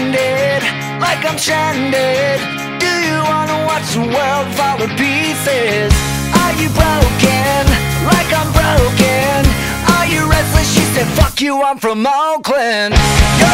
like I'm stranded? Do you wanna watch the world fall to pieces? Are you broken, like I'm broken? Are you restless? She said, fuck you, I'm from Oakland Your